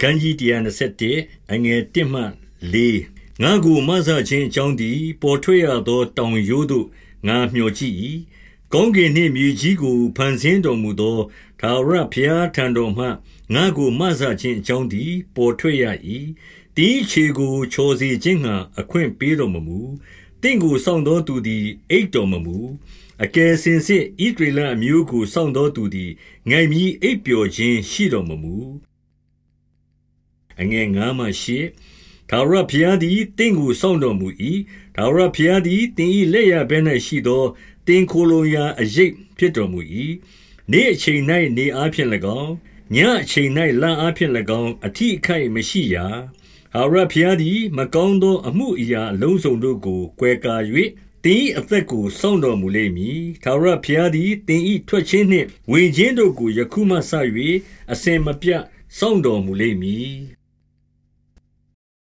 ကံကြီး121အငယ်1မှ4ငါကိုမဆခြင်းအကြောင်းသည် ပေါ်ထွေရသော တောင်ရိုးသို့ငါမျှော်ကြည့်၏ကောင်းကင်နှင့်မြေကြီးကိုဖန်ဆင်းတော်မူသောသာရဘုရားထံတော်မှငါကိုမဆခြင်းအကြောင်းသည် ပေါ်ထွေရ၏တီးခြေကိုချော်စေခြင်းငှာအခွင့်ပေးတော်မမူတင့်ကိုစောင့်သောသူသည်အိတ်တော်မမူအကယ်စင်စစ်ဣဒရလအမျိုးကိုစောင့်သောသူသည်ငိုင်မြီအိပ်ပျော်ခြင်းရှိတော်မမူ အငယ်9မှ10ထာဝရဘုရားသည်တင့်ကိုစောင့်တော်မူ၏ထာဝရဘုရားသည်တင်၏လက်ရဘဲ၌ရှိသောတင်ခိုလုံရာအရိပ်ဖြစ်တော်မူ၏နေ့အချိန်၌နေအားဖြင့်၎င်းညအချိန်၌လအားဖြင့်၎င်းအထီးအခိုက်မရှိရာဟာရဘုရားသည်မကောင်းသောအမှုအရာအလုံးစုံတို့ကိုကွယ်ကာ၍တင်း၏အသက်ကိုစောင့်တော်မူလိမ့်မည်။ထာဝရဘုရားသည်တင်း၏ထွက်ခြင်းနှင့်ဝင်ခြင်းတို့ကိုယခုမှစ၍အစဉ်မပြတ်စောင့်တော်မူလိမ့်မည်။